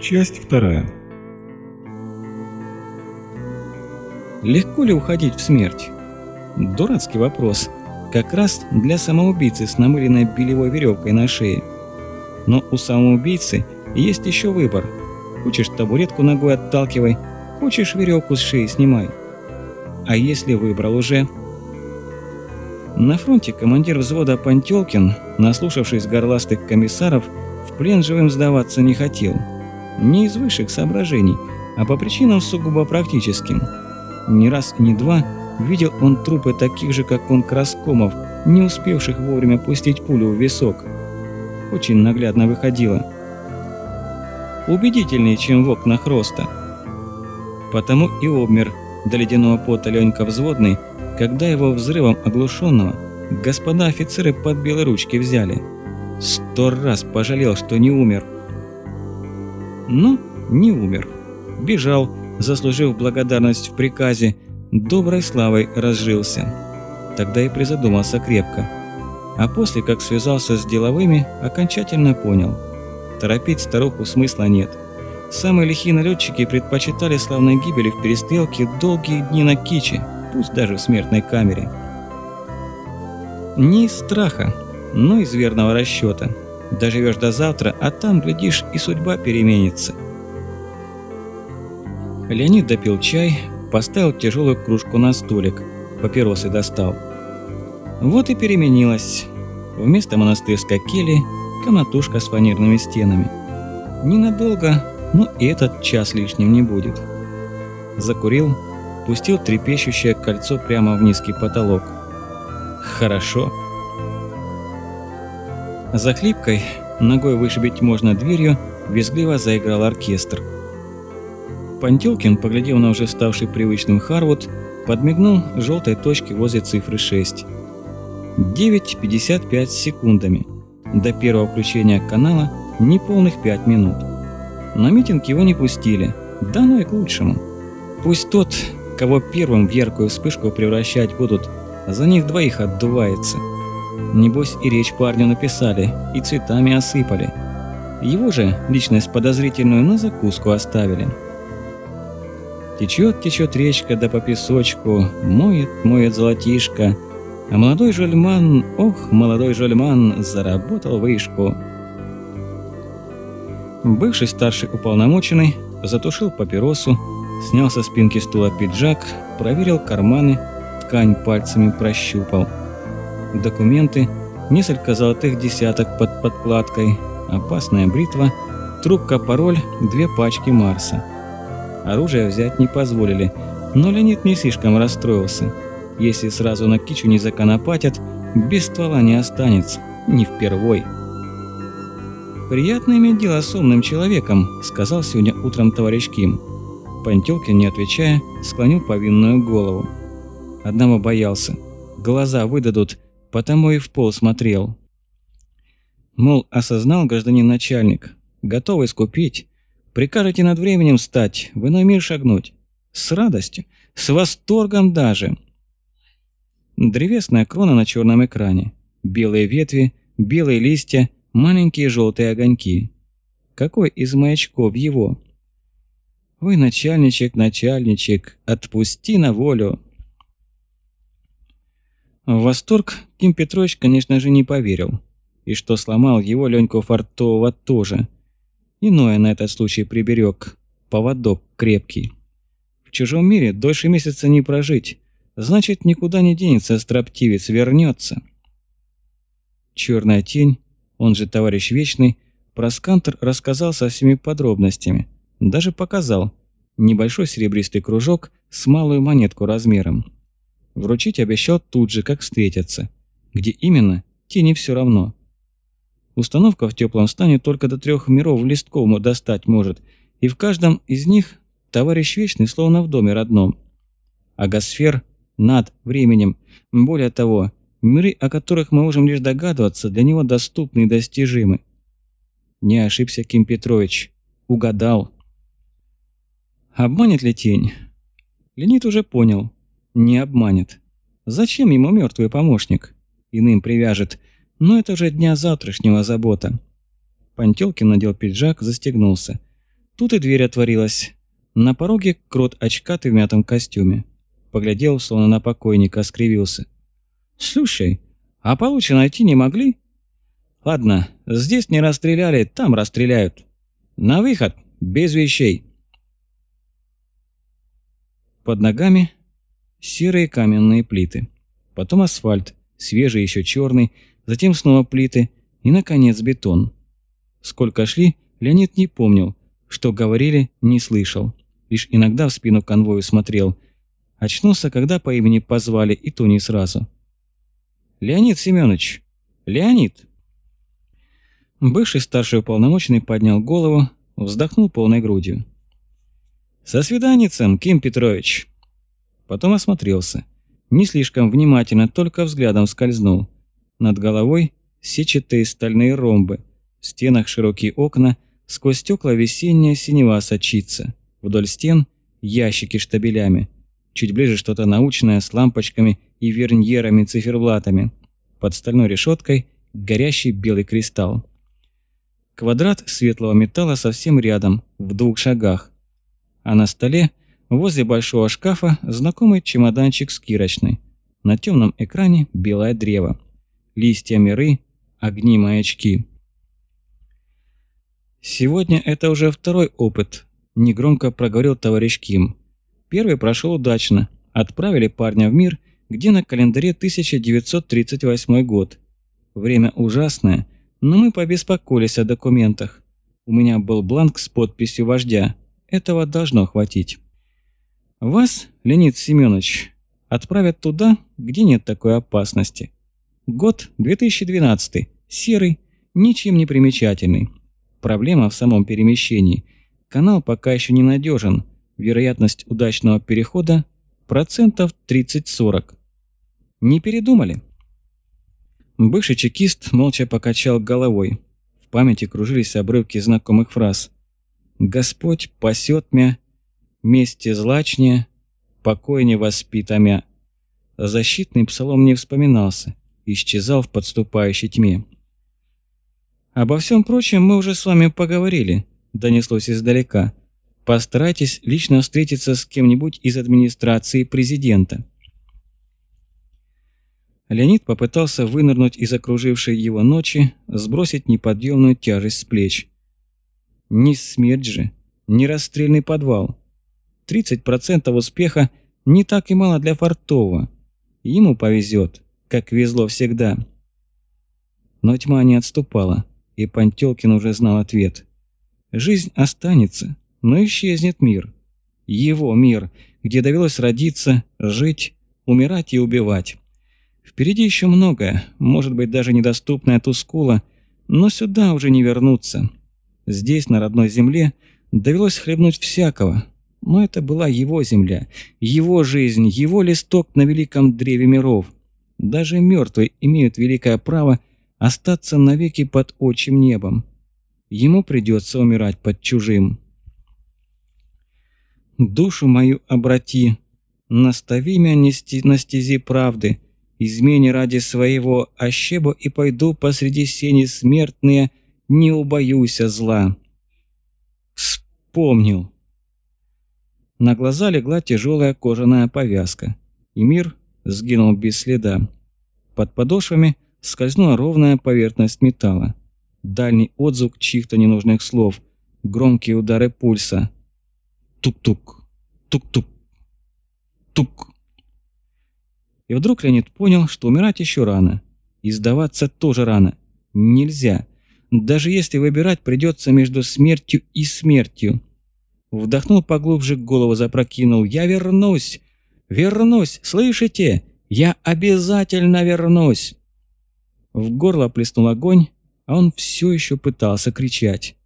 Часть вторая. Легко ли уходить в смерть? Дурацкий вопрос. Как раз для самоубийцы с намыленной белевой веревкой на шее. Но у самоубийцы есть еще выбор. Хочешь табуретку ногой отталкивай, хочешь веревку с шеи снимай. А если выбрал уже? На фронте командир взвода Пантелкин, наслушавшись горластых комиссаров, в плен живым сдаваться не хотел. Не из высших соображений, а по причинам сугубо практическим. Ни раз и ни два видел он трупы таких же, как он, краскомов, не успевших вовремя пустить пулю в висок. Очень наглядно выходило. Убедительнее, чем в окнах роста. Потому и обмер до ледяного пота Ленька Взводный, когда его взрывом оглушенного господа офицеры под белые ручки взяли. Сто раз пожалел, что не умер. Но не умер. Бежал, заслужив благодарность в приказе, доброй славой разжился. Тогда и призадумался крепко. А после, как связался с деловыми, окончательно понял. Торопить старуху смысла нет. Самые лихие налетчики предпочитали славной гибели в перестрелке долгие дни на киче, пусть даже в смертной камере. Не из страха, но из верного расчета. Доживешь до завтра, а там, глядишь, и судьба переменится. Леонид допил чай, поставил тяжелую кружку на столик, папиросы достал. Вот и переменилось. Вместо монастырской кельи – комнатушка с фанерными стенами. Ненадолго, но и этот час лишним не будет. Закурил, пустил трепещущее кольцо прямо в низкий потолок. Хорошо. За хлипкой, ногой вышибить можно дверью, визгливо заиграл оркестр. Пантелкин, поглядел на уже ставший привычным Харвуд, подмигнул желтой точке возле цифры 6. 9.55 секундами. До первого включения канала неполных 5 минут. На митинг его не пустили, да ну и к лучшему. Пусть тот, кого первым в яркую вспышку превращать будут, за них двоих отдувается. Небось и речь парню написали, и цветами осыпали. Его же личность подозрительную на закуску оставили. Течет, течет речка, да по песочку, моет, моет золотишко. А молодой жульман, ох, молодой жульман, заработал вышку. Бывший старший уполномоченный затушил папиросу, снял со спинки стула пиджак, проверил карманы, ткань пальцами прощупал. Документы, несколько золотых десяток под подкладкой, опасная бритва, трубка-пароль, две пачки Марса. Оружие взять не позволили, но Леонид не слишком расстроился. Если сразу на кичу не законопатят, без ствола не останется, не впервой. «Приятно иметь дело с умным человеком», – сказал сегодня утром товарищ Ким. Пантелкин, не отвечая, склонил повинную голову. Одного боялся. Глаза выдадут, потому и в пол смотрел. Мол, осознал гражданин начальник, готовый искупить, Прикажете над временем стать, в иной мир шагнуть. С радостью, с восторгом даже. Древесная крона на черном экране. Белые ветви, белые листья, маленькие желтые огоньки. Какой из маячков его? Ой, начальничек, начальничек, отпусти на волю. В восторг Ким Петрович, конечно же, не поверил. И что сломал его Леньку Фартового тоже – Иное на этот случай приберег. Поводок крепкий. В чужом мире дольше месяца не прожить. Значит, никуда не денется строптивец, вернется. Черная тень, он же товарищ Вечный, про скантер рассказал со всеми подробностями. Даже показал. Небольшой серебристый кружок с малую монетку размером. Вручить обещал тут же, как встретятся. Где именно, тени все равно. Установка в теплом стане только до трех миров листковому достать может, и в каждом из них товарищ Вечный словно в доме родном. А гасфер над временем. Более того, миры, о которых мы можем лишь догадываться, для него доступны и достижимы. Не ошибся Ким Петрович. Угадал. Обманет ли тень? Ленит уже понял. Не обманет. Зачем ему мертвый помощник? Иным привяжет. Но это же дня завтрашнего забота. Пантелкин надел пиджак, застегнулся. Тут и дверь отворилась. На пороге крот очкатый в мятом костюме. Поглядел, словно на покойника, скривился. «Слушай, а получше найти не могли?» «Ладно, здесь не расстреляли, там расстреляют. На выход, без вещей!» Под ногами серые каменные плиты. Потом асфальт, свежий еще черный, затем снова плиты и, наконец, бетон. Сколько шли, Леонид не помнил, что говорили, не слышал. Лишь иногда в спину конвою смотрел. Очнулся, когда по имени позвали, и то не сразу. «Леонид Семенович! Леонид!» Бывший старший уполномоченный поднял голову, вздохнул полной грудью. «Со свиданицем, Ким Петрович!» Потом осмотрелся. Не слишком внимательно, только взглядом скользнул. Над головой сетчатые стальные ромбы, в стенах широкие окна, сквозь стекла весенняя синева сочится. Вдоль стен ящики штабелями. Чуть ближе что-то научное с лампочками и верньерами-циферблатами. Под стальной решеткой горящий белый кристалл. Квадрат светлого металла совсем рядом, в двух шагах. А на столе, возле большого шкафа, знакомый чемоданчик с кирочной. На темном экране белое древо. Листья миры, огни маячки. Сегодня это уже второй опыт, негромко проговорил товарищ Ким. Первый прошел удачно. Отправили парня в мир, где на календаре 1938 год. Время ужасное – но мы побеспокоились о документах. У меня был бланк с подписью вождя. Этого должно хватить. Вас, Леонид Семенович, отправят туда, где нет такой опасности. Год 2012. Серый, ничем не примечательный. Проблема в самом перемещении. Канал пока еще не надежен. Вероятность удачного перехода процентов 30-40. Не передумали? Бывший чекист молча покачал головой. В памяти кружились обрывки знакомых фраз. «Господь пасет мя, мести злачнее, покой не воспитамя». Защитный псалом не вспоминался, исчезал в подступающей тьме. «Обо всем прочем мы уже с вами поговорили», – донеслось издалека. «Постарайтесь лично встретиться с кем-нибудь из администрации президента». Леонид попытался вынырнуть из окружившей его ночи, сбросить неподъемную тяжесть с плеч. Не смерть же, не расстрельный подвал. 30% успеха не так и мало для Фартова. Ему повезет, как везло всегда. Но тьма не отступала, и Пантелкин уже знал ответ. Жизнь останется, но исчезнет мир. Его мир, где довелось родиться, жить, умирать и убивать. Впереди еще многое, может быть даже недоступное Тускула, но сюда уже не вернуться. Здесь, на родной земле, довелось хлебнуть всякого. Но это была его земля, его жизнь, его листок на великом древе миров. Даже мертвые имеют великое право остаться навеки под отчим небом. Ему придется умирать под чужим. «Душу мою обрати, настави меня нести на стези правды», измене ради своего ощебо и пойду посреди сени смертные, не убоюся зла. Вспомнил. На глаза легла тяжелая кожаная повязка, и мир сгинул без следа. Под подошвами скользнула ровная поверхность металла. Дальний отзвук чьих-то ненужных слов, громкие удары пульса. Тук-тук, тук-тук, тук. И вдруг Леонид понял, что умирать еще рано. И сдаваться тоже рано. Нельзя. Даже если выбирать придется между смертью и смертью. Вдохнул поглубже, голову запрокинул. «Я вернусь! Вернусь! Слышите? Я обязательно вернусь!» В горло плеснул огонь, а он все еще пытался кричать.